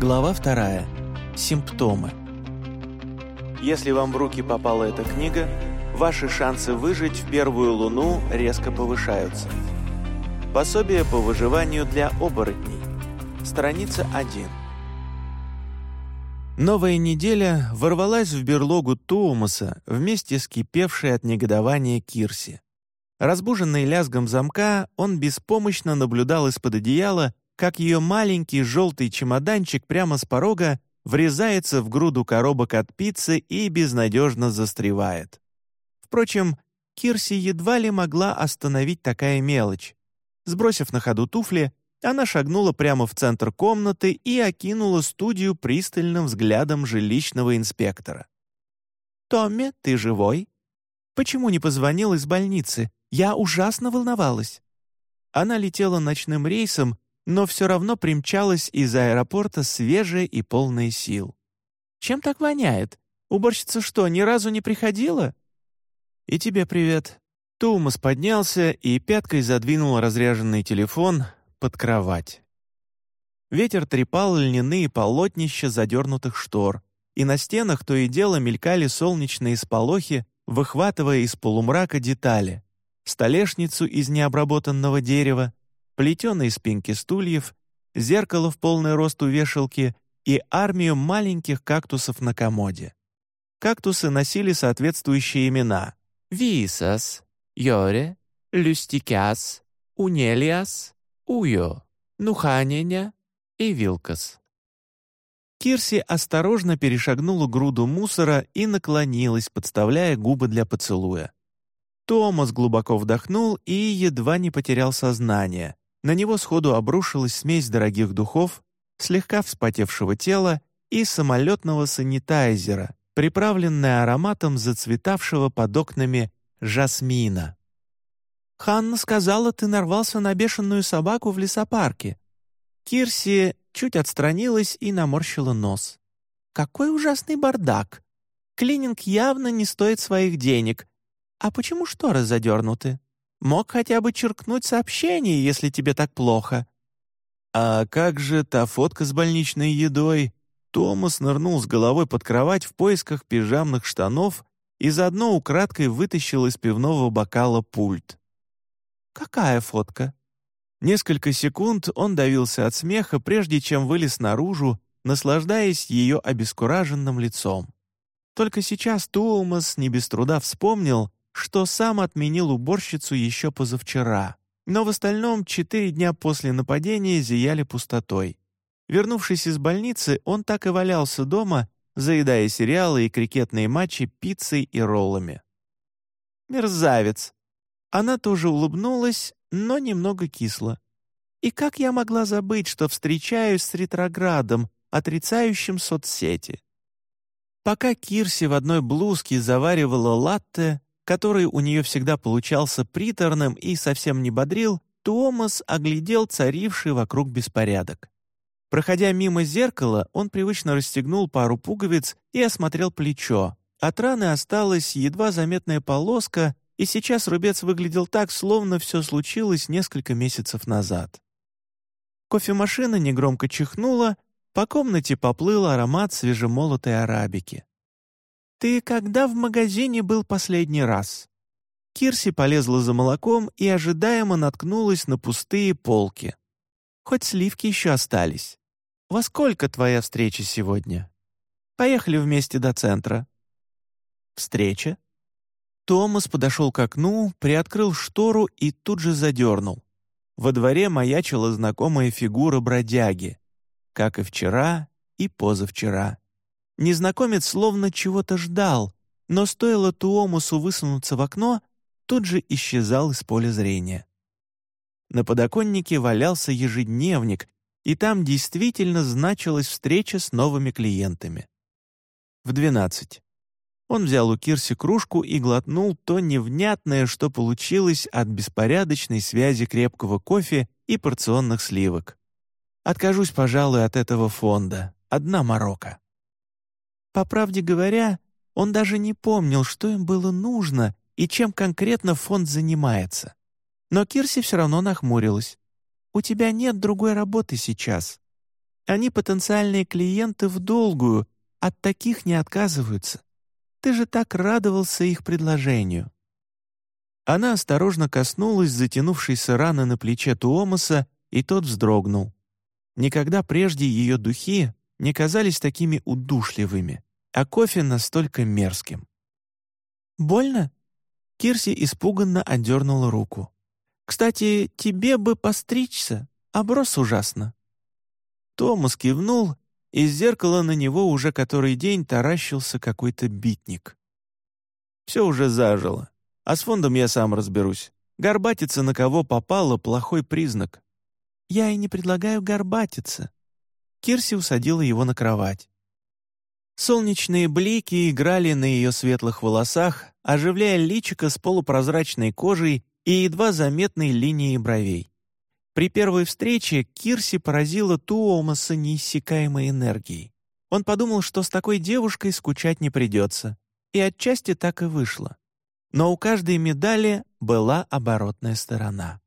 Глава вторая. Симптомы. Если вам в руки попала эта книга, ваши шансы выжить в первую луну резко повышаются. Пособие по выживанию для оборотней. Страница 1. Новая неделя ворвалась в берлогу Туумаса вместе с кипевшей от негодования Кирси. Разбуженный лязгом замка, он беспомощно наблюдал из-под одеяла, как ее маленький желтый чемоданчик прямо с порога врезается в груду коробок от пиццы и безнадежно застревает. Впрочем, Кирси едва ли могла остановить такая мелочь. Сбросив на ходу туфли, она шагнула прямо в центр комнаты и окинула студию пристальным взглядом жилищного инспектора. «Томми, ты живой? Почему не позвонил из больницы? Я ужасно волновалась». Она летела ночным рейсом но все равно примчалась из аэропорта свежая и полная сил. «Чем так воняет? Уборщица что, ни разу не приходила?» «И тебе привет». Тулмас поднялся и пяткой задвинул разряженный телефон под кровать. Ветер трепал льняные полотнища задернутых штор, и на стенах то и дело мелькали солнечные сполохи, выхватывая из полумрака детали. Столешницу из необработанного дерева, плетеные спинки стульев, зеркало в полный рост у вешалки и армию маленьких кактусов на комоде. Кактусы носили соответствующие имена — Висас, Йоре, Люстикяс, Унелиас, Уйо, Нуханеня и Вилкас. Кирси осторожно перешагнула груду мусора и наклонилась, подставляя губы для поцелуя. Томас глубоко вдохнул и едва не потерял сознание, на него сходу обрушилась смесь дорогих духов, слегка вспотевшего тела и самолетного санитайзера, приправленная ароматом зацветавшего под окнами жасмина. «Ханна сказала, ты нарвался на бешеную собаку в лесопарке». Кирси чуть отстранилась и наморщила нос. «Какой ужасный бардак! Клининг явно не стоит своих денег. А почему шторы задернуты?» Мог хотя бы черкнуть сообщение, если тебе так плохо». «А как же та фотка с больничной едой?» Томас нырнул с головой под кровать в поисках пижамных штанов и заодно украдкой вытащил из пивного бокала пульт. «Какая фотка?» Несколько секунд он давился от смеха, прежде чем вылез наружу, наслаждаясь ее обескураженным лицом. Только сейчас Томас не без труда вспомнил, что сам отменил уборщицу еще позавчера, но в остальном четыре дня после нападения зияли пустотой. Вернувшись из больницы, он так и валялся дома, заедая сериалы и крикетные матчи пиццей и роллами. «Мерзавец!» Она тоже улыбнулась, но немного кисло. «И как я могла забыть, что встречаюсь с ретроградом, отрицающим соцсети?» Пока Кирси в одной блузке заваривала латте, который у нее всегда получался приторным и совсем не бодрил, Томас оглядел царивший вокруг беспорядок. Проходя мимо зеркала, он привычно расстегнул пару пуговиц и осмотрел плечо. От раны осталась едва заметная полоска, и сейчас рубец выглядел так, словно все случилось несколько месяцев назад. Кофемашина негромко чихнула, по комнате поплыл аромат свежемолотой арабики. «Ты когда в магазине был последний раз?» Кирси полезла за молоком и ожидаемо наткнулась на пустые полки. «Хоть сливки еще остались. Во сколько твоя встреча сегодня? Поехали вместе до центра». «Встреча?» Томас подошел к окну, приоткрыл штору и тут же задернул. Во дворе маячила знакомая фигура бродяги, как и вчера и позавчера. Незнакомец словно чего-то ждал, но стоило Туомусу высунуться в окно, тут же исчезал из поля зрения. На подоконнике валялся ежедневник, и там действительно значилась встреча с новыми клиентами. В двенадцать. Он взял у Кирси кружку и глотнул то невнятное, что получилось от беспорядочной связи крепкого кофе и порционных сливок. Откажусь, пожалуй, от этого фонда. Одна морока. По правде говоря, он даже не помнил, что им было нужно и чем конкретно фонд занимается. Но Кирси все равно нахмурилась. «У тебя нет другой работы сейчас». Они потенциальные клиенты в долгую, от таких не отказываются. Ты же так радовался их предложению». Она осторожно коснулась затянувшейся раны на плече Туомаса, и тот вздрогнул. Никогда прежде ее духи не казались такими удушливыми, а кофе настолько мерзким. «Больно?» Кирси испуганно отдернула руку. «Кстати, тебе бы постричься, оброс ужасно». Томас кивнул, из зеркала на него уже который день таращился какой-то битник. «Все уже зажило, а с фондом я сам разберусь. Горбатиться на кого попало — плохой признак». «Я и не предлагаю горбатиться». Кирси усадила его на кровать. Солнечные блики играли на ее светлых волосах, оживляя личико с полупрозрачной кожей и едва заметной линией бровей. При первой встрече Кирси поразила Туомаса неиссякаемой энергией. Он подумал, что с такой девушкой скучать не придется. И отчасти так и вышло. Но у каждой медали была оборотная сторона.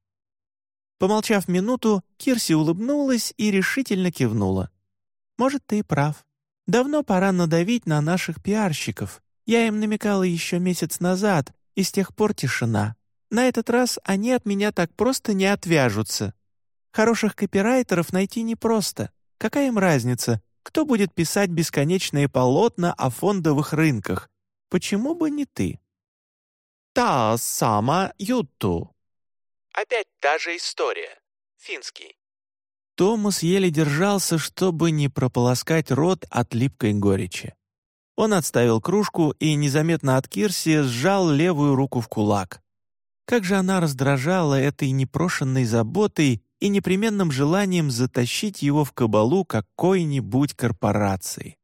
Помолчав минуту, Кирси улыбнулась и решительно кивнула. «Может, ты и прав. Давно пора надавить на наших пиарщиков. Я им намекала еще месяц назад, и с тех пор тишина. На этот раз они от меня так просто не отвяжутся. Хороших копирайтеров найти непросто. Какая им разница, кто будет писать бесконечные полотна о фондовых рынках? Почему бы не ты? Та сама Юту. Опять та же история. Финский. Томас еле держался, чтобы не прополоскать рот от липкой горечи. Он отставил кружку и незаметно от Кирси сжал левую руку в кулак. Как же она раздражала этой непрошенной заботой и непременным желанием затащить его в кабалу какой-нибудь корпорации.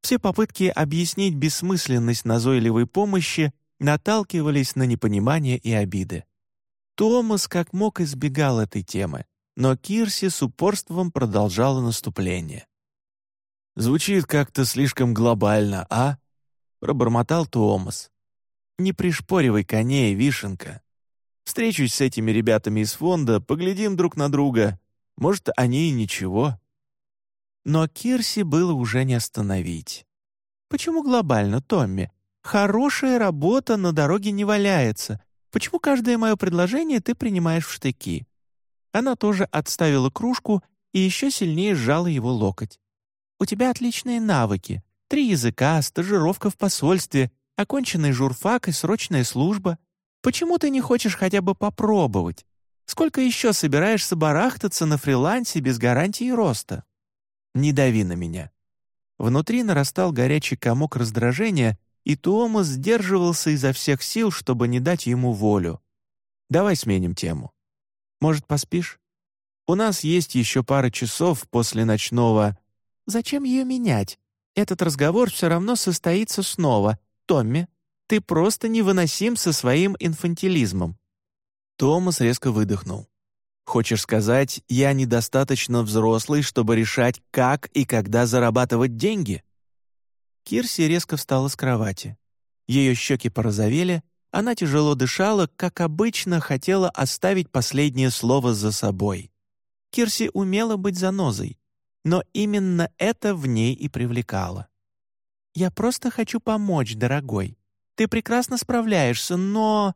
Все попытки объяснить бессмысленность назойливой помощи наталкивались на непонимание и обиды. Томас как мог избегал этой темы, но Кирси с упорством продолжала наступление. «Звучит как-то слишком глобально, а?» — пробормотал Томас. «Не пришпоривай коней, вишенка. Встречусь с этими ребятами из фонда, поглядим друг на друга. Может, они и ничего». Но Кирси было уже не остановить. «Почему глобально, Томми? Хорошая работа на дороге не валяется. Почему каждое мое предложение ты принимаешь в штыки?» Она тоже отставила кружку и еще сильнее сжала его локоть. «У тебя отличные навыки. Три языка, стажировка в посольстве, оконченный журфак и срочная служба. Почему ты не хочешь хотя бы попробовать? Сколько еще собираешься барахтаться на фрилансе без гарантии роста? Не дави на меня». Внутри нарастал горячий комок раздражения, и Туомас сдерживался изо всех сил, чтобы не дать ему волю. «Давай сменим тему. Может, поспишь? У нас есть еще пара часов после ночного...» «Зачем ее менять? Этот разговор все равно состоится снова. Томми, ты просто невыносим со своим инфантилизмом». Томас резко выдохнул. «Хочешь сказать, я недостаточно взрослый, чтобы решать, как и когда зарабатывать деньги?» Кирси резко встала с кровати. Ее щеки порозовели, она тяжело дышала, как обычно хотела оставить последнее слово за собой. Кирси умела быть занозой, но именно это в ней и привлекало. «Я просто хочу помочь, дорогой. Ты прекрасно справляешься, но...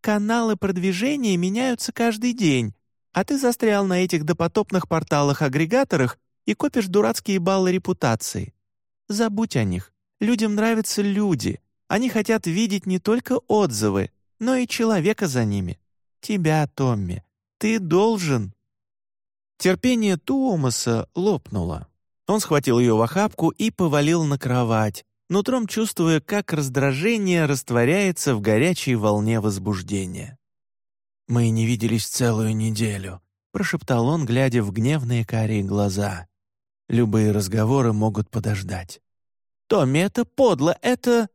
Каналы продвижения меняются каждый день, а ты застрял на этих допотопных порталах-агрегаторах и копишь дурацкие баллы репутации. Забудь о них. Людям нравятся люди. Они хотят видеть не только отзывы, но и человека за ними. Тебя, Томми. Ты должен. Терпение Туомаса лопнуло. Он схватил ее в охапку и повалил на кровать, нутром чувствуя, как раздражение растворяется в горячей волне возбуждения. «Мы не виделись целую неделю», — прошептал он, глядя в гневные карие глаза. «Любые разговоры могут подождать». «Томми, это подло, это...»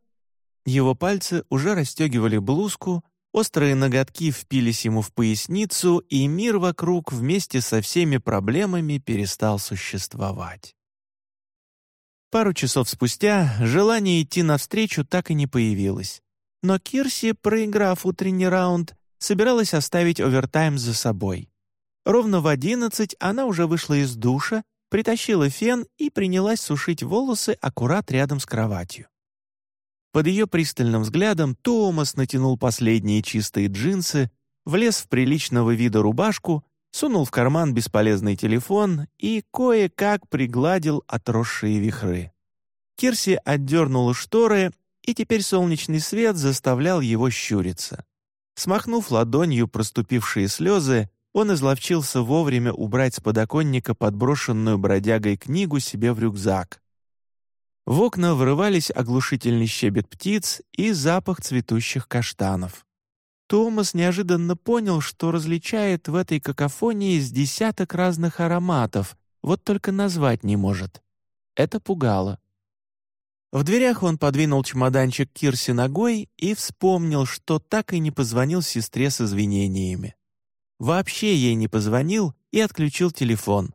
Его пальцы уже расстегивали блузку, острые ноготки впились ему в поясницу, и мир вокруг вместе со всеми проблемами перестал существовать. Пару часов спустя желание идти навстречу так и не появилось. Но Кирси, проиграв утренний раунд, собиралась оставить овертайм за собой. Ровно в одиннадцать она уже вышла из душа, притащила фен и принялась сушить волосы аккурат рядом с кроватью. Под ее пристальным взглядом Томас натянул последние чистые джинсы, влез в приличного вида рубашку, сунул в карман бесполезный телефон и кое-как пригладил отросшие вихры. Кирси отдернула шторы, и теперь солнечный свет заставлял его щуриться. Смахнув ладонью проступившие слезы, он изловчился вовремя убрать с подоконника подброшенную бродягой книгу себе в рюкзак. В окна врывались оглушительный щебет птиц и запах цветущих каштанов. Томас неожиданно понял, что различает в этой какофонии с десяток разных ароматов, вот только назвать не может. Это пугало. В дверях он подвинул чемоданчик Кирси ногой и вспомнил, что так и не позвонил сестре с извинениями. Вообще ей не позвонил и отключил телефон.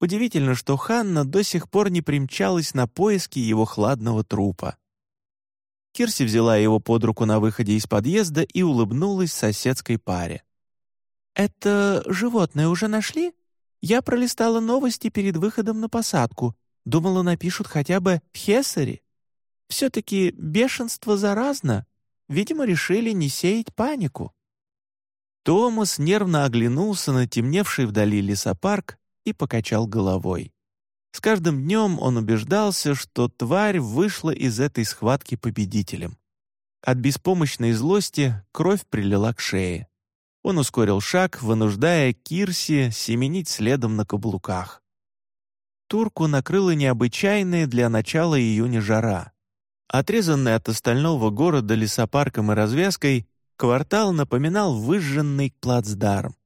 Удивительно, что Ханна до сих пор не примчалась на поиски его хладного трупа. Кирси взяла его под руку на выходе из подъезда и улыбнулась соседской паре. «Это животное уже нашли? Я пролистала новости перед выходом на посадку. Думала, напишут хотя бы «Хессери». Все-таки бешенство заразно. Видимо, решили не сеять панику. Томас нервно оглянулся на темневший вдали лесопарк и покачал головой. С каждым днем он убеждался, что тварь вышла из этой схватки победителем. От беспомощной злости кровь прилила к шее. Он ускорил шаг, вынуждая Кирси семенить следом на каблуках. Турку накрыла необычайная для начала июня жара. Отрезанный от остального города лесопарком и развязкой, квартал напоминал выжженный плацдарм.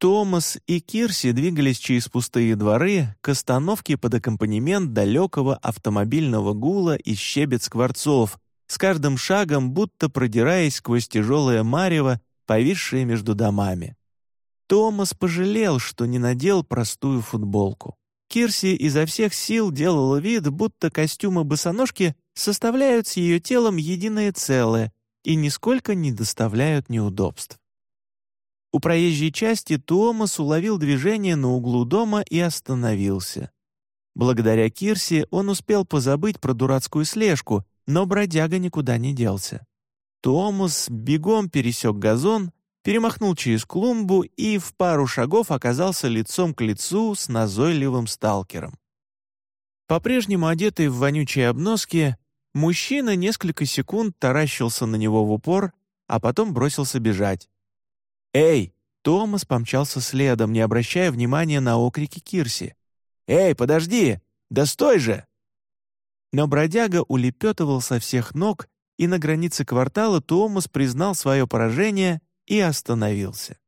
Томас и Кирси двигались через пустые дворы к остановке под аккомпанемент далекого автомобильного гула и щебет скворцов, с каждым шагом будто продираясь сквозь тяжелое марево, повисшее между домами. Томас пожалел, что не надел простую футболку. Кирси изо всех сил делала вид, будто костюмы-босоножки составляют с ее телом единое целое и нисколько не доставляют неудобств. У проезжей части Томас уловил движение на углу дома и остановился. Благодаря Кирсе он успел позабыть про дурацкую слежку, но бродяга никуда не делся. Томас бегом пересек газон, перемахнул через клумбу и в пару шагов оказался лицом к лицу с назойливым сталкером. По-прежнему одетый в вонючие обноски, мужчина несколько секунд таращился на него в упор, а потом бросился бежать. «Эй!» Томас помчался следом, не обращая внимания на окрики Кирси. «Эй, подожди! Да стой же!» Но бродяга улепетывал со всех ног, и на границе квартала Томас признал свое поражение и остановился.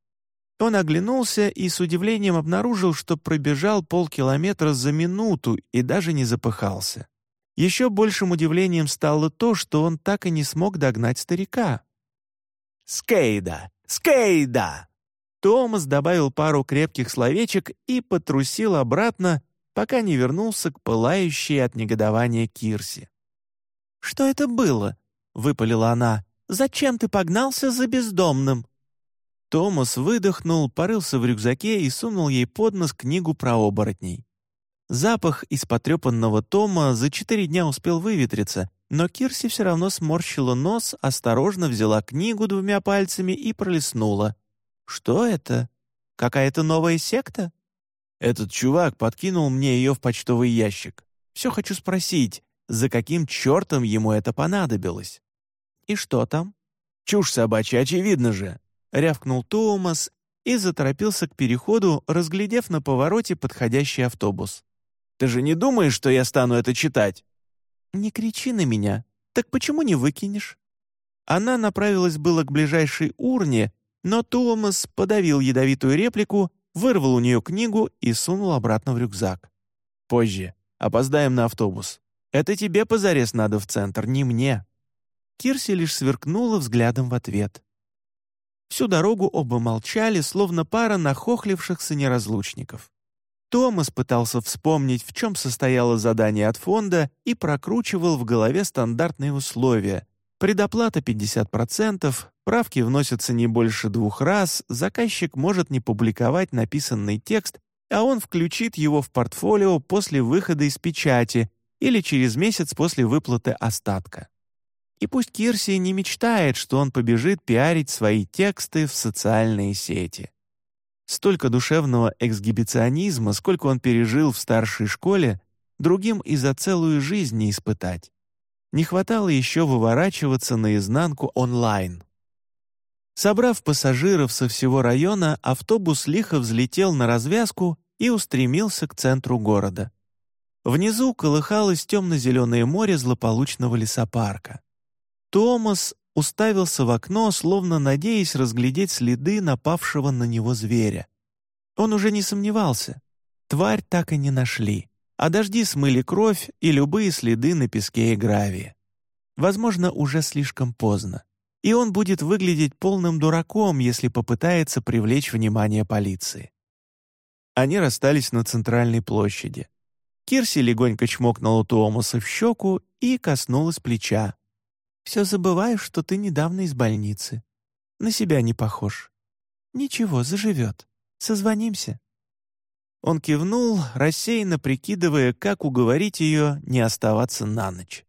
Он оглянулся и с удивлением обнаружил, что пробежал полкилометра за минуту и даже не запыхался. Еще большим удивлением стало то, что он так и не смог догнать старика. «Скейда! Скейда!» Томас добавил пару крепких словечек и потрусил обратно, пока не вернулся к пылающей от негодования Кирси. «Что это было?» — выпалила она. «Зачем ты погнался за бездомным?» Томас выдохнул, порылся в рюкзаке и сунул ей под нос книгу про оборотней. Запах из потрепанного тома за четыре дня успел выветриться, но Кирси все равно сморщила нос, осторожно взяла книгу двумя пальцами и пролистнула. «Что это? Какая-то новая секта?» Этот чувак подкинул мне ее в почтовый ящик. Все хочу спросить, за каким чертом ему это понадобилось? «И что там?» «Чушь собачья, очевидно же!» — рявкнул Томас и заторопился к переходу, разглядев на повороте подходящий автобус. «Ты же не думаешь, что я стану это читать?» «Не кричи на меня. Так почему не выкинешь?» Она направилась было к ближайшей урне, но Томас подавил ядовитую реплику, вырвал у нее книгу и сунул обратно в рюкзак. «Позже. Опоздаем на автобус. Это тебе позарез надо в центр, не мне». Кирси лишь сверкнула взглядом в ответ. Всю дорогу оба молчали, словно пара нахохлившихся неразлучников. Томас пытался вспомнить, в чем состояло задание от фонда и прокручивал в голове стандартные условия. Предоплата 50%, правки вносятся не больше двух раз, заказчик может не публиковать написанный текст, а он включит его в портфолио после выхода из печати или через месяц после выплаты остатка. И пусть Кирси не мечтает, что он побежит пиарить свои тексты в социальные сети. Столько душевного эксгибиционизма, сколько он пережил в старшей школе, другим и за целую жизнь не испытать. Не хватало еще выворачиваться наизнанку онлайн. Собрав пассажиров со всего района, автобус лихо взлетел на развязку и устремился к центру города. Внизу колыхалось темно-зеленое море злополучного лесопарка. Томас уставился в окно, словно надеясь разглядеть следы напавшего на него зверя. Он уже не сомневался. Тварь так и не нашли, а дожди смыли кровь и любые следы на песке и гравии. Возможно, уже слишком поздно. И он будет выглядеть полным дураком, если попытается привлечь внимание полиции. Они расстались на центральной площади. Кирси легонько чмокнула Туомаса в щеку и коснулась плеча. Все забываю, что ты недавно из больницы. На себя не похож. Ничего, заживет. Созвонимся». Он кивнул, рассеянно прикидывая, как уговорить ее не оставаться на ночь.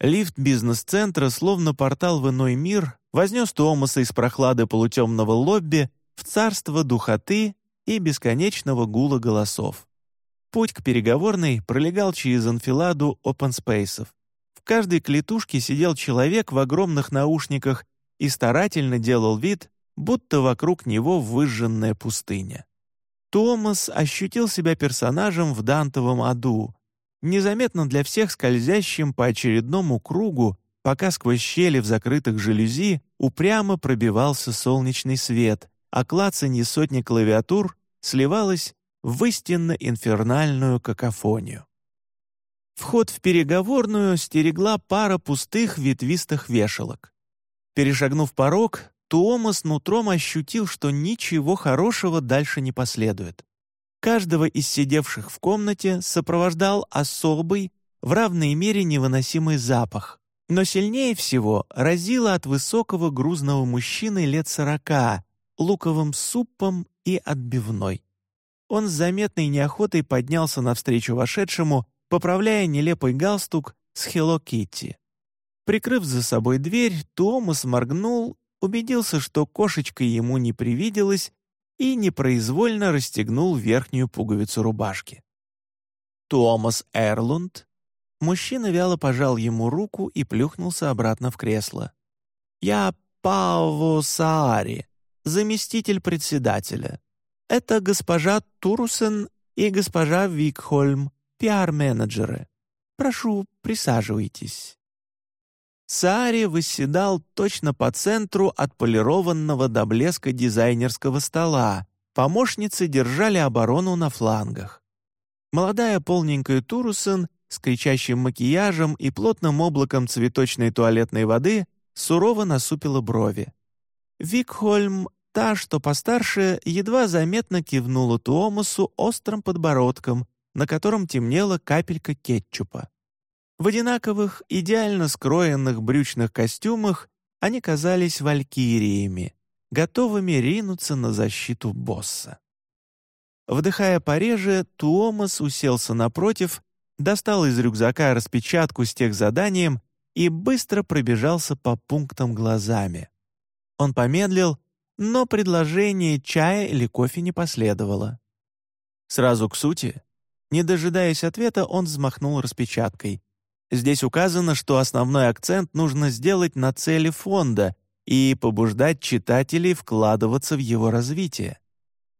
Лифт бизнес-центра, словно портал в иной мир, вознес Томаса из прохлады полутемного лобби в царство духоты и бесконечного гула голосов. Путь к переговорной пролегал через анфиладу опенспейсов. В каждой клетушке сидел человек в огромных наушниках и старательно делал вид, будто вокруг него выжженная пустыня. Томас ощутил себя персонажем в Дантовом аду, незаметно для всех скользящим по очередному кругу, пока сквозь щели в закрытых жалюзи упрямо пробивался солнечный свет, а клацанье сотни клавиатур сливалось в истинно инфернальную какофонию. Вход в переговорную стерегла пара пустых ветвистых вешалок. Перешагнув порог, Туомас нутром ощутил, что ничего хорошего дальше не последует. Каждого из сидевших в комнате сопровождал особый, в равной мере невыносимый запах. Но сильнее всего разило от высокого грузного мужчины лет сорока, луковым супом и отбивной. Он с заметной неохотой поднялся навстречу вошедшему, поправляя нелепый галстук с Hello Kitty. Прикрыв за собой дверь, Томас моргнул, убедился, что кошечка ему не привиделась, и непроизвольно расстегнул верхнюю пуговицу рубашки. Томас Эрлунд. Мужчина вяло пожал ему руку и плюхнулся обратно в кресло. «Я Паво Саари, заместитель председателя. Это госпожа Турусен и госпожа Викхольм, пиар-менеджеры. Прошу, присаживайтесь». Саари восседал точно по центру отполированного до блеска дизайнерского стола. Помощницы держали оборону на флангах. Молодая полненькая Турусен с кричащим макияжем и плотным облаком цветочной туалетной воды сурово насупила брови. Викхольм, та, что постарше, едва заметно кивнула Туомасу острым подбородком, на котором темнела капелька кетчупа. В одинаковых, идеально скроенных брючных костюмах они казались валькириями, готовыми ринуться на защиту босса. Вдыхая пореже, Туомас уселся напротив, достал из рюкзака распечатку с тех заданием и быстро пробежался по пунктам глазами. Он помедлил, но предложение чая или кофе не последовало. Сразу к сути, не дожидаясь ответа, он взмахнул распечаткой. Здесь указано, что основной акцент нужно сделать на цели фонда и побуждать читателей вкладываться в его развитие.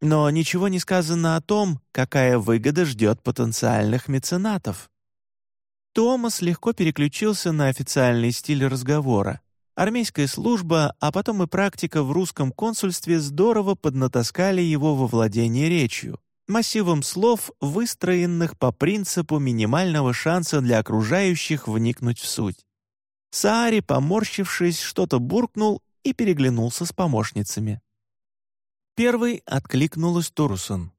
Но ничего не сказано о том, какая выгода ждет потенциальных меценатов. Томас легко переключился на официальный стиль разговора. Армейская служба, а потом и практика в русском консульстве здорово поднатаскали его во владение речью массивом слов, выстроенных по принципу минимального шанса для окружающих вникнуть в суть. Саари, поморщившись, что-то буркнул и переглянулся с помощницами. Первый откликнулась Турусон.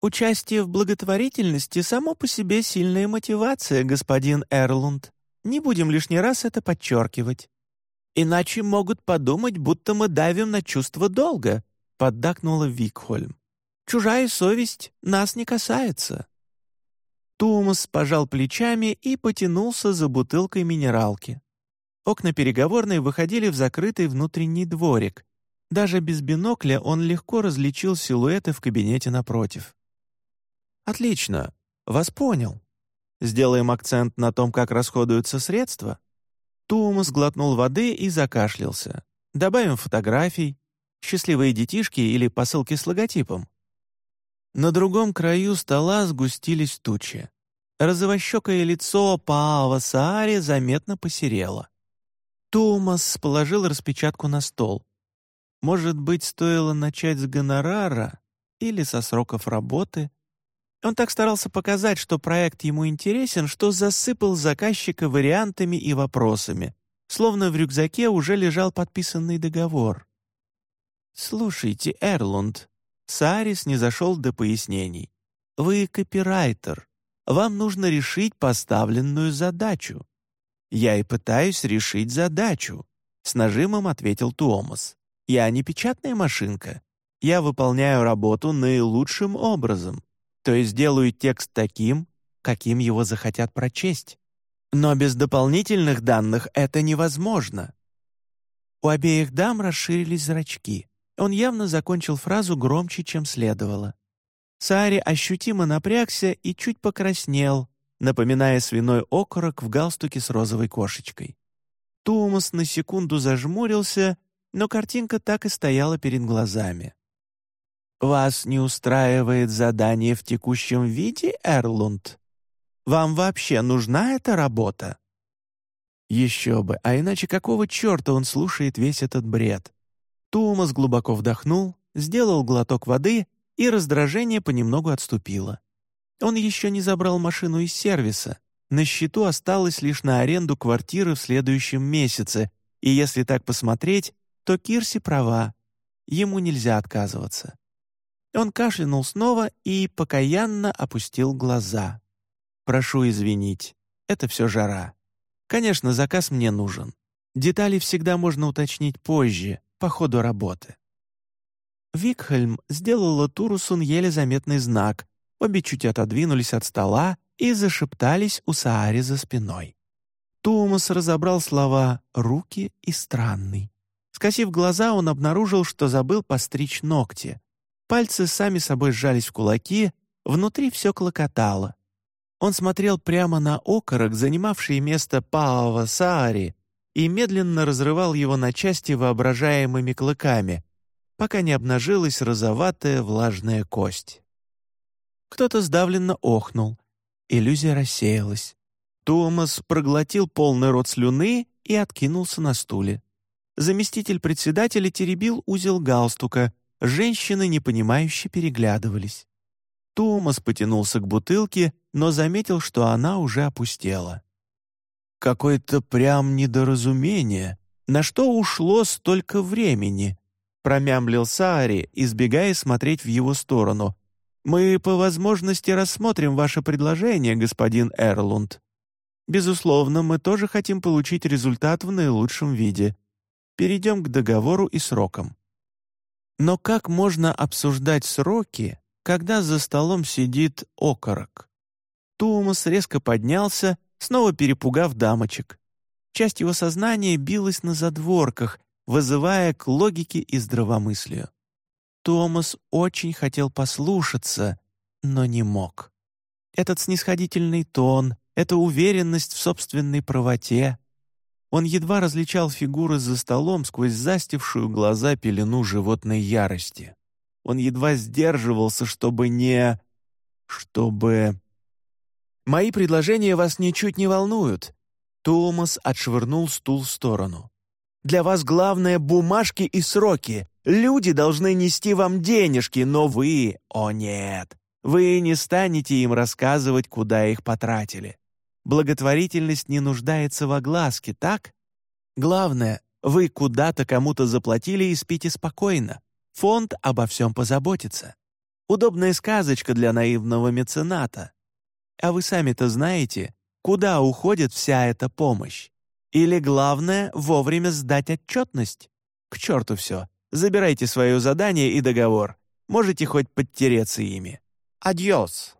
«Участие в благотворительности само по себе сильная мотивация, господин Эрлунд. Не будем лишний раз это подчеркивать. Иначе могут подумать, будто мы давим на чувство долга», — поддакнула Викхольм. Чужая совесть нас не касается». Тумас пожал плечами и потянулся за бутылкой минералки. Окна переговорной выходили в закрытый внутренний дворик. Даже без бинокля он легко различил силуэты в кабинете напротив. «Отлично. Вас понял. Сделаем акцент на том, как расходуются средства». Тумас глотнул воды и закашлялся. Добавим фотографий, счастливые детишки или посылки с логотипом. На другом краю стола сгустились тучи. Розовощекое лицо Паава Саари заметно посерело. Томас положил распечатку на стол. Может быть, стоило начать с гонорара или со сроков работы? Он так старался показать, что проект ему интересен, что засыпал заказчика вариантами и вопросами, словно в рюкзаке уже лежал подписанный договор. «Слушайте, Эрлунд», Сарис не зашел до пояснений. «Вы копирайтер. Вам нужно решить поставленную задачу». «Я и пытаюсь решить задачу», — с нажимом ответил Туомас. «Я не печатная машинка. Я выполняю работу наилучшим образом, то есть делаю текст таким, каким его захотят прочесть. Но без дополнительных данных это невозможно». У обеих дам расширились зрачки. Он явно закончил фразу громче, чем следовало. Саари ощутимо напрягся и чуть покраснел, напоминая свиной окорок в галстуке с розовой кошечкой. Тумас на секунду зажмурился, но картинка так и стояла перед глазами. «Вас не устраивает задание в текущем виде, Эрлунд? Вам вообще нужна эта работа?» Еще бы, а иначе какого черта он слушает весь этот бред? Томас глубоко вдохнул, сделал глоток воды, и раздражение понемногу отступило. Он еще не забрал машину из сервиса. На счету осталось лишь на аренду квартиры в следующем месяце, и если так посмотреть, то Кирси права. Ему нельзя отказываться. Он кашлянул снова и покаянно опустил глаза. «Прошу извинить, это все жара. Конечно, заказ мне нужен. Детали всегда можно уточнить позже, по ходу работы. Викхельм сделала Турусун еле заметный знак, обе чуть отодвинулись от стола и зашептались у Саари за спиной. Томас разобрал слова «руки» и «странный». Скосив глаза, он обнаружил, что забыл постричь ногти. Пальцы сами собой сжались в кулаки, внутри все клокотало. Он смотрел прямо на окорок, занимавший место Паава Саари, и медленно разрывал его на части воображаемыми клыками, пока не обнажилась розоватая влажная кость. Кто-то сдавленно охнул. Иллюзия рассеялась. Томас проглотил полный рот слюны и откинулся на стуле. Заместитель председателя теребил узел галстука, женщины, непонимающе, переглядывались. Томас потянулся к бутылке, но заметил, что она уже опустела. Какое-то прям недоразумение. На что ушло столько времени?» Промямлил Саари, избегая смотреть в его сторону. «Мы по возможности рассмотрим ваше предложение, господин Эрлунд. Безусловно, мы тоже хотим получить результат в наилучшем виде. Перейдем к договору и срокам». Но как можно обсуждать сроки, когда за столом сидит окорок? Тумас резко поднялся снова перепугав дамочек. Часть его сознания билась на задворках, вызывая к логике и здравомыслию. Томас очень хотел послушаться, но не мог. Этот снисходительный тон, эта уверенность в собственной правоте. Он едва различал фигуры за столом сквозь застившую глаза пелену животной ярости. Он едва сдерживался, чтобы не... чтобы... Мои предложения вас ничуть не волнуют». Томас отшвырнул стул в сторону. «Для вас главное — бумажки и сроки. Люди должны нести вам денежки, но вы... О нет! Вы не станете им рассказывать, куда их потратили. Благотворительность не нуждается в огласке, так? Главное, вы куда-то кому-то заплатили и спите спокойно. Фонд обо всем позаботится. Удобная сказочка для наивного мецената. А вы сами-то знаете, куда уходит вся эта помощь? Или главное — вовремя сдать отчетность? К черту все. Забирайте свое задание и договор. Можете хоть подтереться ими. Адьос!»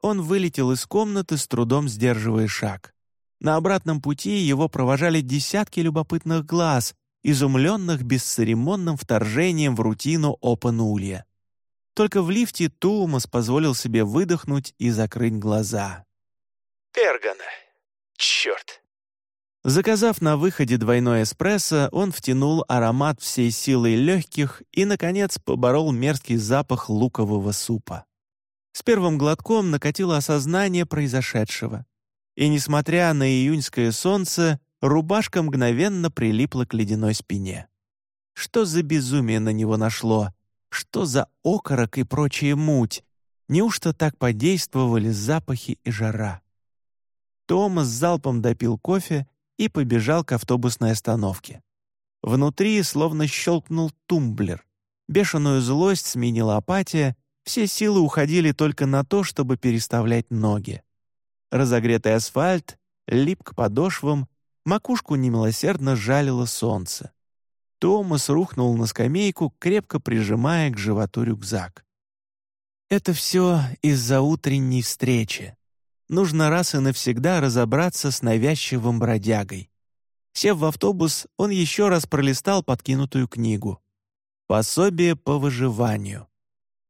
Он вылетел из комнаты, с трудом сдерживая шаг. На обратном пути его провожали десятки любопытных глаз, изумленных бесцеремонным вторжением в рутину Опен-Улья. Только в лифте Туумас позволил себе выдохнуть и закрыть глаза. «Пергана! Черт!» Заказав на выходе двойной эспрессо, он втянул аромат всей силой легких и, наконец, поборол мерзкий запах лукового супа. С первым глотком накатило осознание произошедшего. И, несмотря на июньское солнце, рубашка мгновенно прилипла к ледяной спине. Что за безумие на него нашло? Что за окорок и прочая муть? Неужто так подействовали запахи и жара? Томас залпом допил кофе и побежал к автобусной остановке. Внутри словно щелкнул тумблер. Бешеную злость сменила апатия, все силы уходили только на то, чтобы переставлять ноги. Разогретый асфальт лип к подошвам, макушку немилосердно жалило солнце. Томас рухнул на скамейку, крепко прижимая к животу рюкзак. «Это все из-за утренней встречи. Нужно раз и навсегда разобраться с навязчивым бродягой». Сев в автобус, он еще раз пролистал подкинутую книгу. «Пособие по выживанию».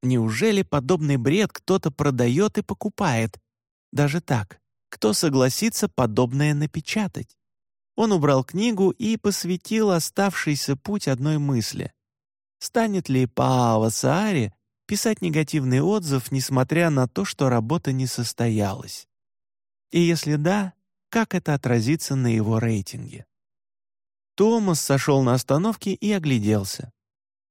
Неужели подобный бред кто-то продает и покупает? Даже так, кто согласится подобное напечатать? Он убрал книгу и посвятил оставшийся путь одной мысли. Станет ли Паава Саари писать негативный отзыв, несмотря на то, что работа не состоялась? И если да, как это отразится на его рейтинге? Томас сошел на остановке и огляделся.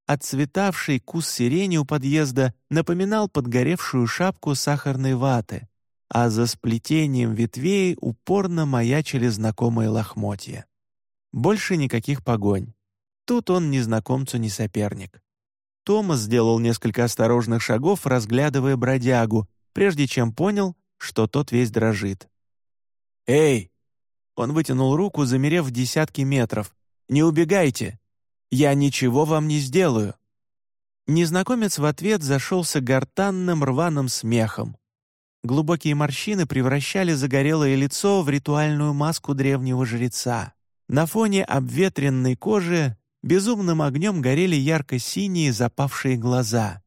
Отцветавший кус сирени у подъезда напоминал подгоревшую шапку сахарной ваты, а за сплетением ветвей упорно маячили знакомые лохмотья. Больше никаких погонь. Тут он незнакомцу не соперник. Томас сделал несколько осторожных шагов, разглядывая бродягу, прежде чем понял, что тот весь дрожит. «Эй!» Он вытянул руку, замерев в десятки метров. «Не убегайте! Я ничего вам не сделаю!» Незнакомец в ответ зашелся гортанным рваным смехом. Глубокие морщины превращали загорелое лицо в ритуальную маску древнего жреца. На фоне обветренной кожи безумным огнем горели ярко-синие запавшие глаза.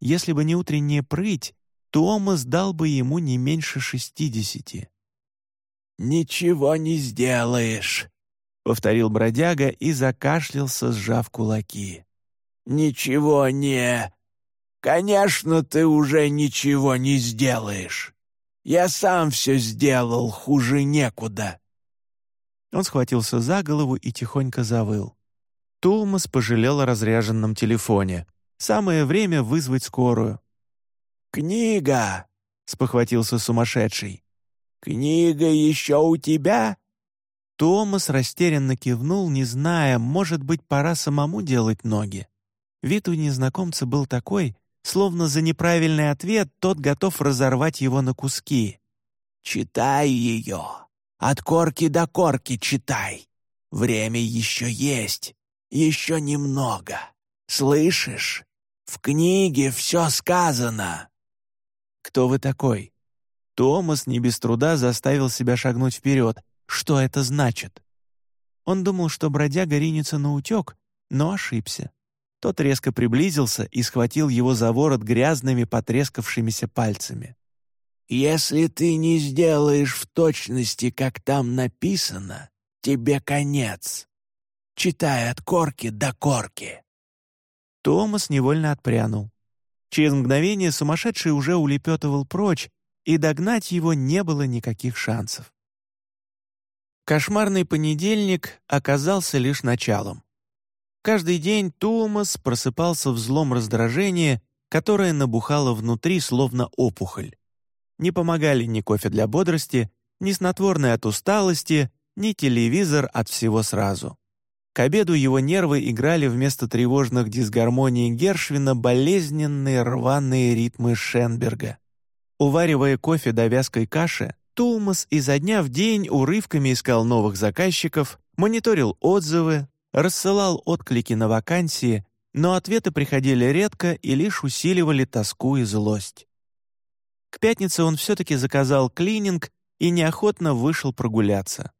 Если бы не утренняя прыть, Томас дал бы ему не меньше шестидесяти. «Ничего не сделаешь», — повторил бродяга и закашлялся, сжав кулаки. «Ничего не...» «Конечно, ты уже ничего не сделаешь. Я сам все сделал, хуже некуда». Он схватился за голову и тихонько завыл. Тулмас пожалел о разряженном телефоне. Самое время вызвать скорую. «Книга!» — спохватился сумасшедший. «Книга еще у тебя?» Томас растерянно кивнул, не зная, может быть, пора самому делать ноги. Вид у незнакомца был такой, Словно за неправильный ответ тот готов разорвать его на куски. «Читай ее! От корки до корки читай! Время еще есть, еще немного. Слышишь? В книге все сказано!» «Кто вы такой?» Томас не без труда заставил себя шагнуть вперед. Что это значит? Он думал, что бродяга ринется на утек, но ошибся. Тот резко приблизился и схватил его за ворот грязными потрескавшимися пальцами. «Если ты не сделаешь в точности, как там написано, тебе конец. Читай от корки до корки». Томас невольно отпрянул. Через мгновение сумасшедший уже улепетывал прочь, и догнать его не было никаких шансов. Кошмарный понедельник оказался лишь началом. Каждый день Томас просыпался в злом раздражении, которое набухало внутри, словно опухоль. Не помогали ни кофе для бодрости, ни снотворное от усталости, ни телевизор от всего сразу. К обеду его нервы играли вместо тревожных дисгармоний Гершвина болезненные рваные ритмы Шенберга. Уваривая кофе до вязкой каши, Тулмас изо дня в день урывками искал новых заказчиков, мониторил отзывы, рассылал отклики на вакансии, но ответы приходили редко и лишь усиливали тоску и злость. К пятнице он все-таки заказал клининг и неохотно вышел прогуляться.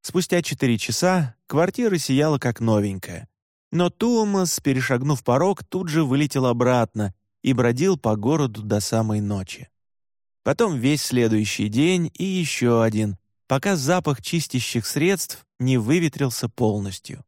Спустя четыре часа квартира сияла как новенькая. Но Туумас, перешагнув порог, тут же вылетел обратно и бродил по городу до самой ночи. Потом весь следующий день и еще один, пока запах чистящих средств не выветрился полностью.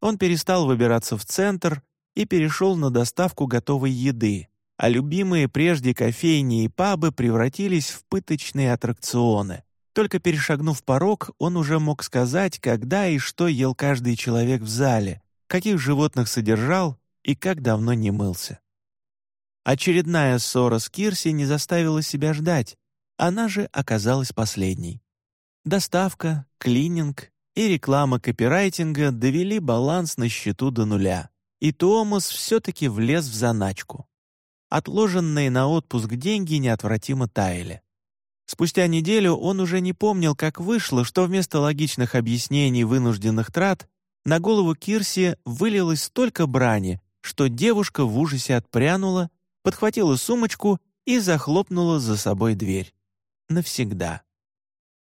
Он перестал выбираться в центр и перешел на доставку готовой еды, а любимые прежде кофейни и пабы превратились в пыточные аттракционы. Только перешагнув порог, он уже мог сказать, когда и что ел каждый человек в зале, каких животных содержал и как давно не мылся. Очередная ссора с Кирси не заставила себя ждать, она же оказалась последней. Доставка, клининг и реклама копирайтинга довели баланс на счету до нуля, и Томас все-таки влез в заначку. Отложенные на отпуск деньги неотвратимо таяли. Спустя неделю он уже не помнил, как вышло, что вместо логичных объяснений вынужденных трат на голову Кирси вылилось столько брани, что девушка в ужасе отпрянула, подхватила сумочку и захлопнула за собой дверь. Навсегда.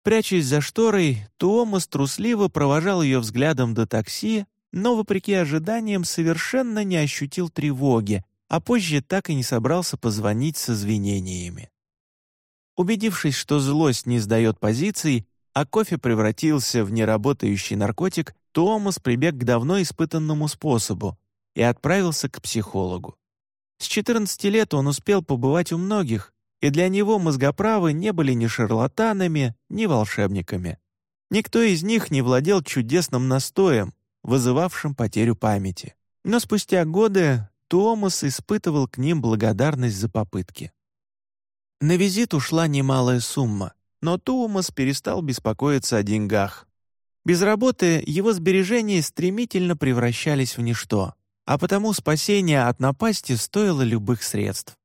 Прячась за шторой, Туомас трусливо провожал ее взглядом до такси, но, вопреки ожиданиям, совершенно не ощутил тревоги, а позже так и не собрался позвонить с извинениями. Убедившись, что злость не сдает позиций, а кофе превратился в неработающий наркотик, Томас прибег к давно испытанному способу и отправился к психологу. С 14 лет он успел побывать у многих, и для него мозгоправы не были ни шарлатанами, ни волшебниками. Никто из них не владел чудесным настоем, вызывавшим потерю памяти. Но спустя годы Томас испытывал к ним благодарность за попытки. На визит ушла немалая сумма, но Туумас перестал беспокоиться о деньгах. Без работы его сбережения стремительно превращались в ничто, а потому спасение от напасти стоило любых средств.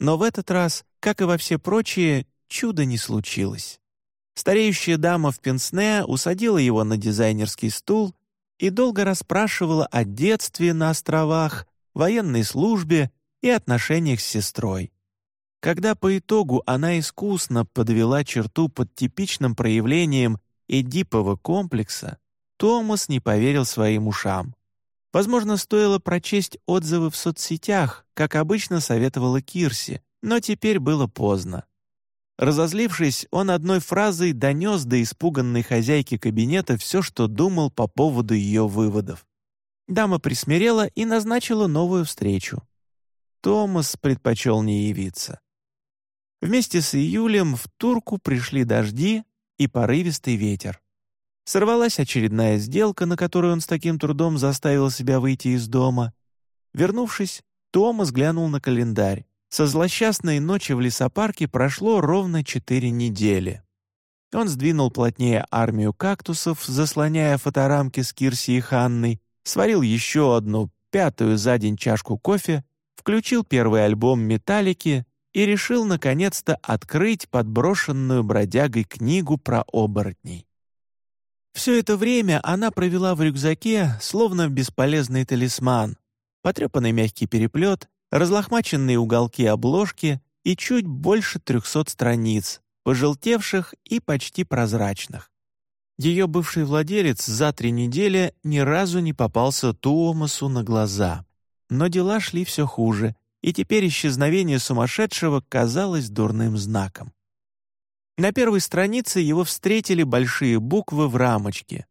Но в этот раз, как и во все прочие, чуда не случилось. Стареющая дама в пенсне усадила его на дизайнерский стул и долго расспрашивала о детстве на островах, военной службе и отношениях с сестрой. Когда по итогу она искусно подвела черту под типичным проявлением эдипового комплекса, Томас не поверил своим ушам. Возможно, стоило прочесть отзывы в соцсетях, как обычно советовала Кирси, но теперь было поздно. Разозлившись, он одной фразой донес до испуганной хозяйки кабинета все, что думал по поводу ее выводов. Дама присмирела и назначила новую встречу. Томас предпочел не явиться. Вместе с июлем в Турку пришли дожди и порывистый ветер. Сорвалась очередная сделка, на которую он с таким трудом заставил себя выйти из дома. Вернувшись, Томас глянул на календарь. Со злосчастной ночи в лесопарке прошло ровно четыре недели. Он сдвинул плотнее армию кактусов, заслоняя фоторамки с Кирси и Ханной, сварил еще одну, пятую за день чашку кофе, включил первый альбом «Металлики», и решил наконец-то открыть подброшенную бродягой книгу про оборотней. Все это время она провела в рюкзаке, словно бесполезный талисман, потрепанный мягкий переплет, разлохмаченные уголки обложки и чуть больше трехсот страниц, пожелтевших и почти прозрачных. Ее бывший владелец за три недели ни разу не попался Туомасу на глаза, но дела шли все хуже, и теперь исчезновение сумасшедшего казалось дурным знаком. На первой странице его встретили большие буквы в рамочке.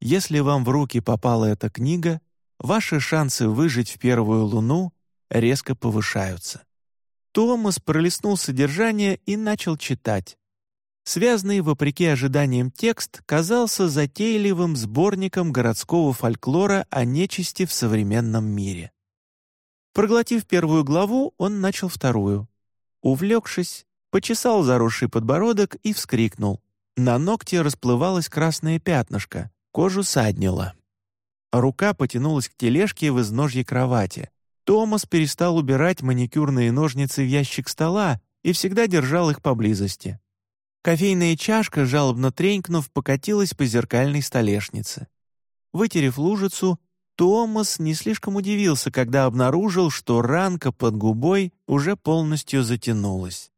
Если вам в руки попала эта книга, ваши шансы выжить в первую луну резко повышаются. Томас пролистнул содержание и начал читать. Связанный, вопреки ожиданиям, текст казался затейливым сборником городского фольклора о нечисти в современном мире. Проглотив первую главу, он начал вторую. Увлекшись, почесал заросший подбородок и вскрикнул. На ногте расплывалось красное пятнышко, кожу саднило. Рука потянулась к тележке в изножье кровати. Томас перестал убирать маникюрные ножницы в ящик стола и всегда держал их поблизости. Кофейная чашка, жалобно тренькнув, покатилась по зеркальной столешнице. Вытерев лужицу, Томас не слишком удивился, когда обнаружил, что ранка под губой уже полностью затянулась.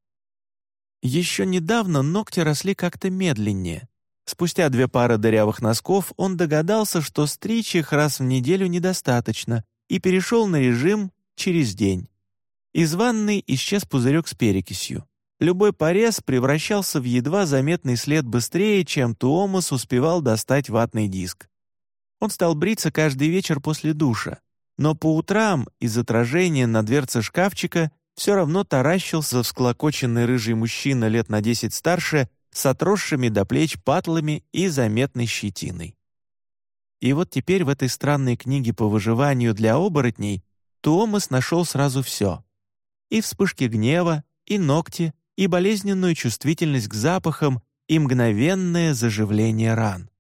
Еще недавно ногти росли как-то медленнее. Спустя две пары дырявых носков он догадался, что стричь их раз в неделю недостаточно, и перешел на режим через день. Из ванной исчез пузырек с перекисью. Любой порез превращался в едва заметный след быстрее, чем Туомас успевал достать ватный диск. Он стал бриться каждый вечер после душа, но по утрам из отражения на дверце шкафчика все равно таращился всклокоченный рыжий мужчина лет на десять старше с отросшими до плеч патлами и заметной щетиной. И вот теперь в этой странной книге по выживанию для оборотней Туомас нашел сразу все. И вспышки гнева, и ногти, и болезненную чувствительность к запахам, и мгновенное заживление ран.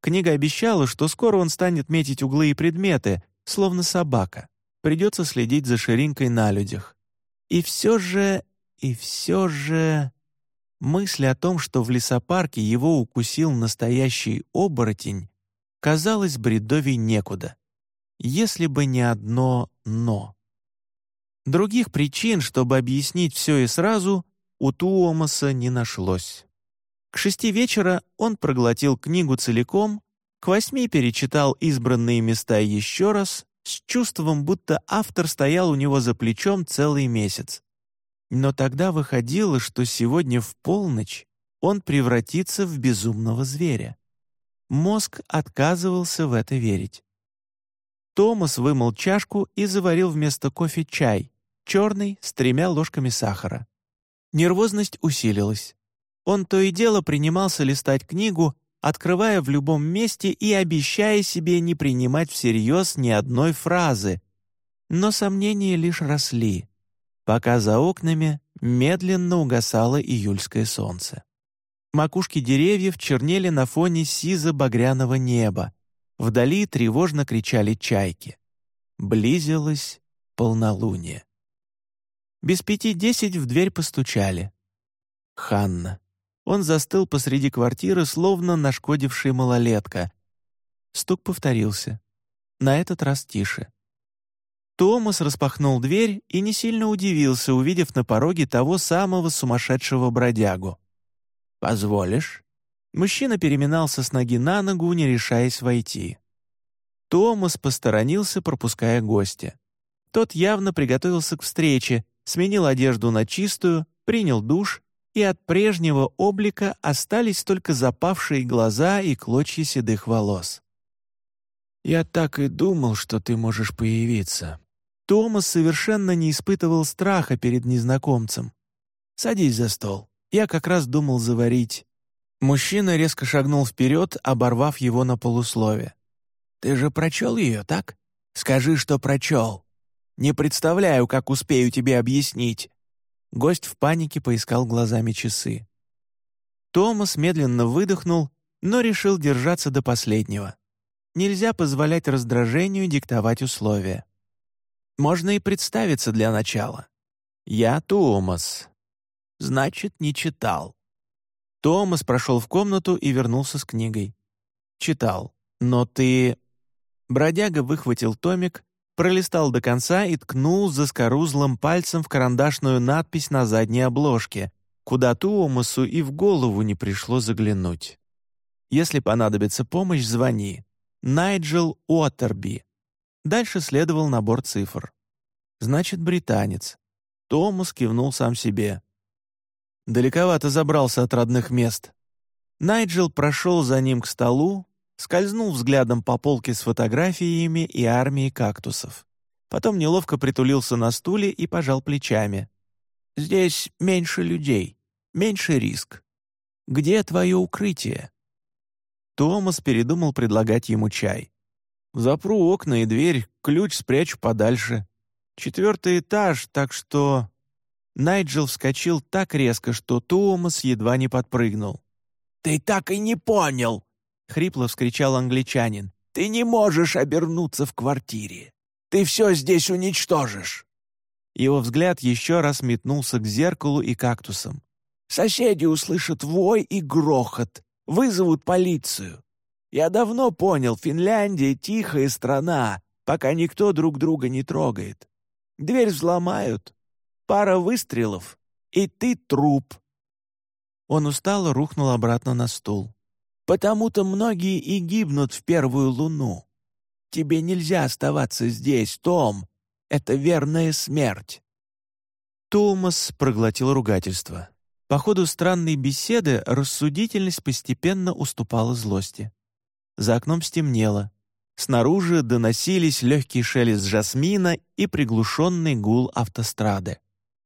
Книга обещала, что скоро он станет метить углы и предметы, словно собака. Придется следить за ширинкой на людях. И все же... и все же... Мысль о том, что в лесопарке его укусил настоящий оборотень, казалась бредовей некуда. Если бы не одно «но». Других причин, чтобы объяснить все и сразу, у Туомаса не нашлось. К шести вечера он проглотил книгу целиком, к восьми перечитал избранные места еще раз, с чувством, будто автор стоял у него за плечом целый месяц. Но тогда выходило, что сегодня в полночь он превратится в безумного зверя. Мозг отказывался в это верить. Томас вымыл чашку и заварил вместо кофе чай, черный, с тремя ложками сахара. Нервозность усилилась. Он то и дело принимался листать книгу, открывая в любом месте и обещая себе не принимать всерьез ни одной фразы. Но сомнения лишь росли пока за окнами медленно угасало июльское солнце. Макушки деревьев чернели на фоне сизо-багряного неба. Вдали тревожно кричали чайки. Близилось полнолуние. Без пяти десять в дверь постучали. Ханна. Он застыл посреди квартиры, словно нашкодивший малолетка. Стук повторился. На этот раз тише. Томас распахнул дверь и не сильно удивился, увидев на пороге того самого сумасшедшего бродягу. «Позволишь?» Мужчина переминался с ноги на ногу, не решаясь войти. Томас посторонился, пропуская гостя. Тот явно приготовился к встрече, сменил одежду на чистую, принял душ, и от прежнего облика остались только запавшие глаза и клочья седых волос. «Я так и думал, что ты можешь появиться», Томас совершенно не испытывал страха перед незнакомцем. «Садись за стол. Я как раз думал заварить». Мужчина резко шагнул вперед, оборвав его на полуслове. «Ты же прочел ее, так? Скажи, что прочел. Не представляю, как успею тебе объяснить». Гость в панике поискал глазами часы. Томас медленно выдохнул, но решил держаться до последнего. Нельзя позволять раздражению диктовать условия. Можно и представиться для начала. Я Томас. Значит, не читал. Томас прошел в комнату и вернулся с книгой. Читал. Но ты... Бродяга выхватил томик, пролистал до конца и ткнул заскорузлым пальцем в карандашную надпись на задней обложке, куда Туомасу и в голову не пришло заглянуть. Если понадобится помощь, звони. Найджел Уоттерби. Дальше следовал набор цифр. Значит, британец. Томас кивнул сам себе. Далековато забрался от родных мест. Найджел прошел за ним к столу, скользнул взглядом по полке с фотографиями и армией кактусов. Потом неловко притулился на стуле и пожал плечами. «Здесь меньше людей, меньше риск. Где твое укрытие?» Томас передумал предлагать ему чай. Запру окна и дверь, ключ спрячу подальше. Четвертый этаж, так что...» Найджел вскочил так резко, что Томас едва не подпрыгнул. «Ты так и не понял!» — хрипло вскричал англичанин. «Ты не можешь обернуться в квартире. Ты все здесь уничтожишь!» Его взгляд еще раз метнулся к зеркалу и кактусам. «Соседи услышат вой и грохот, вызовут полицию. Я давно понял, Финляндия — тихая страна, пока никто друг друга не трогает. Дверь взломают, пара выстрелов, и ты труп». Он устало рухнул обратно на стул. «Потому-то многие и гибнут в первую луну. Тебе нельзя оставаться здесь, Том. Это верная смерть». Томас проглотил ругательство. По ходу странной беседы рассудительность постепенно уступала злости. За окном стемнело. Снаружи доносились легкий шелест жасмина и приглушенный гул автострады.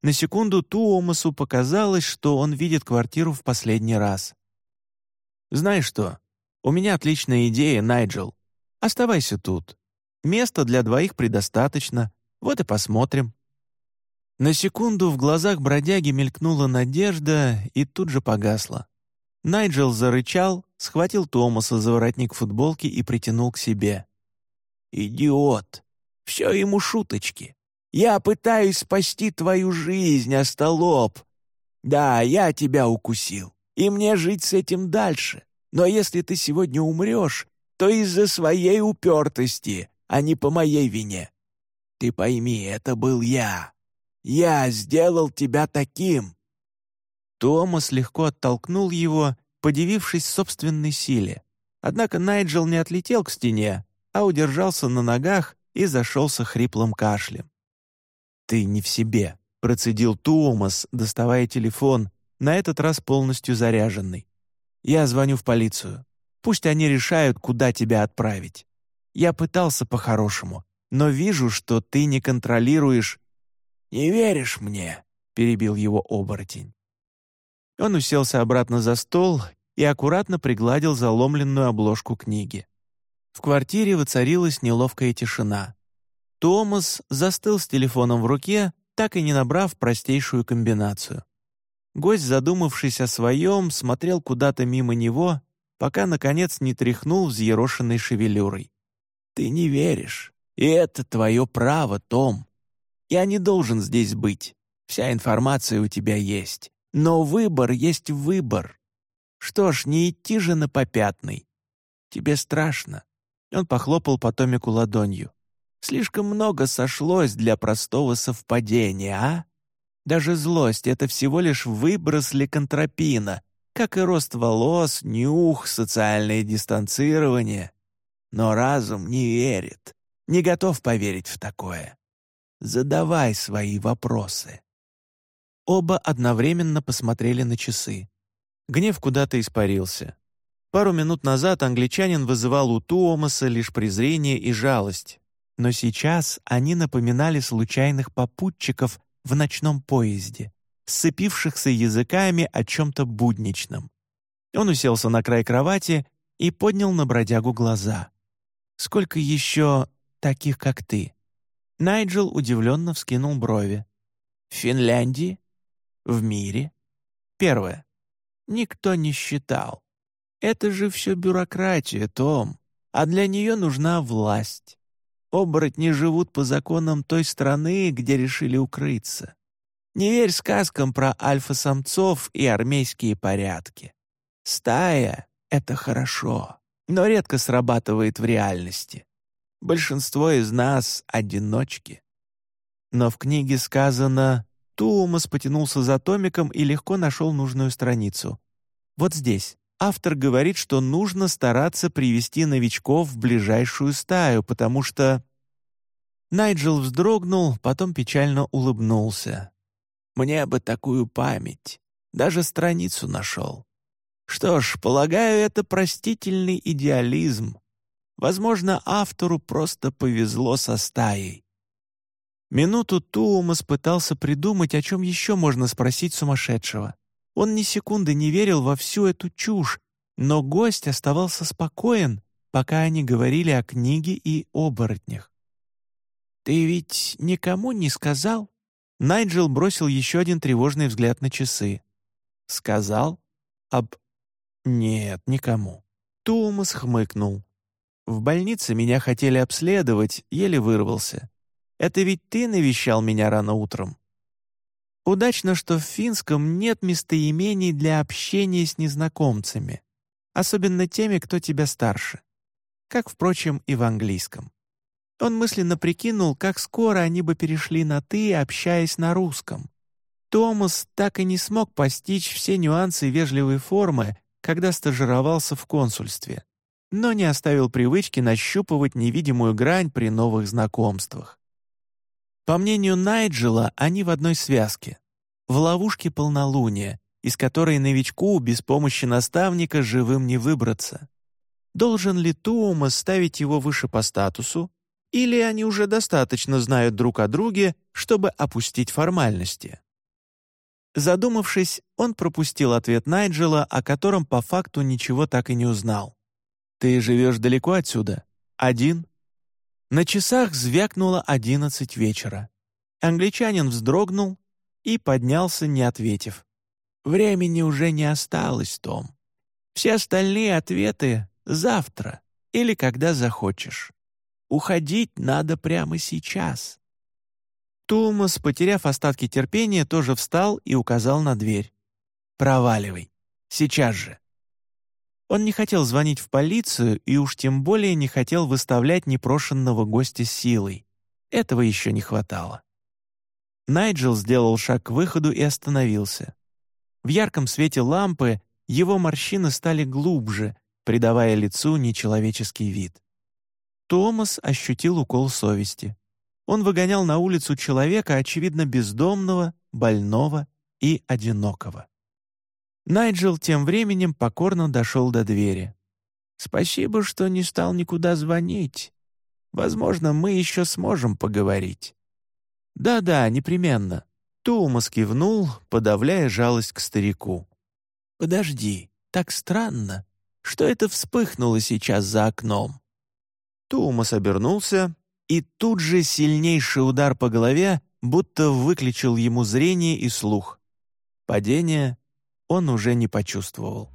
На секунду Туомасу показалось, что он видит квартиру в последний раз. «Знаешь что? У меня отличная идея, Найджел. Оставайся тут. Места для двоих предостаточно. Вот и посмотрим». На секунду в глазах бродяги мелькнула надежда и тут же погасла. Найджел зарычал, схватил Томаса за воротник футболки и притянул к себе. «Идиот! Все ему шуточки. Я пытаюсь спасти твою жизнь, остолоп. Да, я тебя укусил, и мне жить с этим дальше. Но если ты сегодня умрешь, то из-за своей упертости, а не по моей вине. Ты пойми, это был я. Я сделал тебя таким!» Томас легко оттолкнул его, подивившись собственной силе. Однако Найджел не отлетел к стене, а удержался на ногах и зашелся хриплым кашлем. «Ты не в себе», — процедил Томас, доставая телефон, на этот раз полностью заряженный. «Я звоню в полицию. Пусть они решают, куда тебя отправить. Я пытался по-хорошему, но вижу, что ты не контролируешь «Не веришь мне?» — перебил его оборотень. Он уселся обратно за стол и аккуратно пригладил заломленную обложку книги. В квартире воцарилась неловкая тишина. Томас застыл с телефоном в руке, так и не набрав простейшую комбинацию. Гость, задумавшись о своем, смотрел куда-то мимо него, пока, наконец, не тряхнул взъерошенной шевелюрой. «Ты не веришь, и это твое право, Том. Я не должен здесь быть. Вся информация у тебя есть. Но выбор есть выбор. Что ж, не идти же на попятный. Тебе страшно. Он похлопал по Томику ладонью. Слишком много сошлось для простого совпадения, а? Даже злость — это всего лишь выброс ликантропина, как и рост волос, нюх, социальное дистанцирование. Но разум не верит, не готов поверить в такое. Задавай свои вопросы». Оба одновременно посмотрели на часы. Гнев куда-то испарился. Пару минут назад англичанин вызывал у Туомаса лишь презрение и жалость, но сейчас они напоминали случайных попутчиков в ночном поезде, сцепившихся языками о чем-то будничном. Он уселся на край кровати и поднял на бродягу глаза. «Сколько еще таких, как ты?» Найджел удивленно вскинул брови. «В Финляндии? В мире?» Первое. Никто не считал. Это же все бюрократия, Том, а для нее нужна власть. Оборотни живут по законам той страны, где решили укрыться. Не верь сказкам про альфа-самцов и армейские порядки. Стая — это хорошо, но редко срабатывает в реальности. Большинство из нас — одиночки. Но в книге сказано, Туумас потянулся за томиком и легко нашел нужную страницу. Вот здесь. Автор говорит, что нужно стараться привести новичков в ближайшую стаю, потому что... Найджел вздрогнул, потом печально улыбнулся. «Мне бы такую память. Даже страницу нашел. Что ж, полагаю, это простительный идеализм. Возможно, автору просто повезло со стаей. Минуту Туумас пытался придумать, о чем еще можно спросить сумасшедшего. Он ни секунды не верил во всю эту чушь, но гость оставался спокоен, пока они говорили о книге и оборотнях. «Ты ведь никому не сказал?» Найджел бросил еще один тревожный взгляд на часы. «Сказал? Об...» «Нет, никому». Туумас хмыкнул. В больнице меня хотели обследовать, еле вырвался. Это ведь ты навещал меня рано утром. Удачно, что в финском нет местоимений для общения с незнакомцами. особенно теми, кто тебя старше. Как, впрочем, и в английском. Он мысленно прикинул, как скоро они бы перешли на «ты», общаясь на русском. Томас так и не смог постичь все нюансы вежливой формы, когда стажировался в консульстве, но не оставил привычки нащупывать невидимую грань при новых знакомствах. По мнению Найджела, они в одной связке, в ловушке полнолуния, из которой новичку без помощи наставника живым не выбраться. Должен ли Туумас ставить его выше по статусу, или они уже достаточно знают друг о друге, чтобы опустить формальности? Задумавшись, он пропустил ответ Найджела, о котором по факту ничего так и не узнал. «Ты живешь далеко отсюда? Один?» На часах звякнуло одиннадцать вечера. Англичанин вздрогнул и поднялся, не ответив. «Времени уже не осталось, Том. Все остальные ответы — завтра или когда захочешь. Уходить надо прямо сейчас». Томас, потеряв остатки терпения, тоже встал и указал на дверь. «Проваливай. Сейчас же». Он не хотел звонить в полицию и уж тем более не хотел выставлять непрошенного гостя силой. Этого еще не хватало. Найджел сделал шаг к выходу и остановился. В ярком свете лампы его морщины стали глубже, придавая лицу нечеловеческий вид. Томас ощутил укол совести. Он выгонял на улицу человека, очевидно, бездомного, больного и одинокого. Найджел тем временем покорно дошел до двери. «Спасибо, что не стал никуда звонить. Возможно, мы еще сможем поговорить». «Да-да, непременно». Туумас кивнул, подавляя жалость к старику. «Подожди, так странно. Что это вспыхнуло сейчас за окном?» Туумас обернулся, и тут же сильнейший удар по голове будто выключил ему зрение и слух. Падение он уже не почувствовал.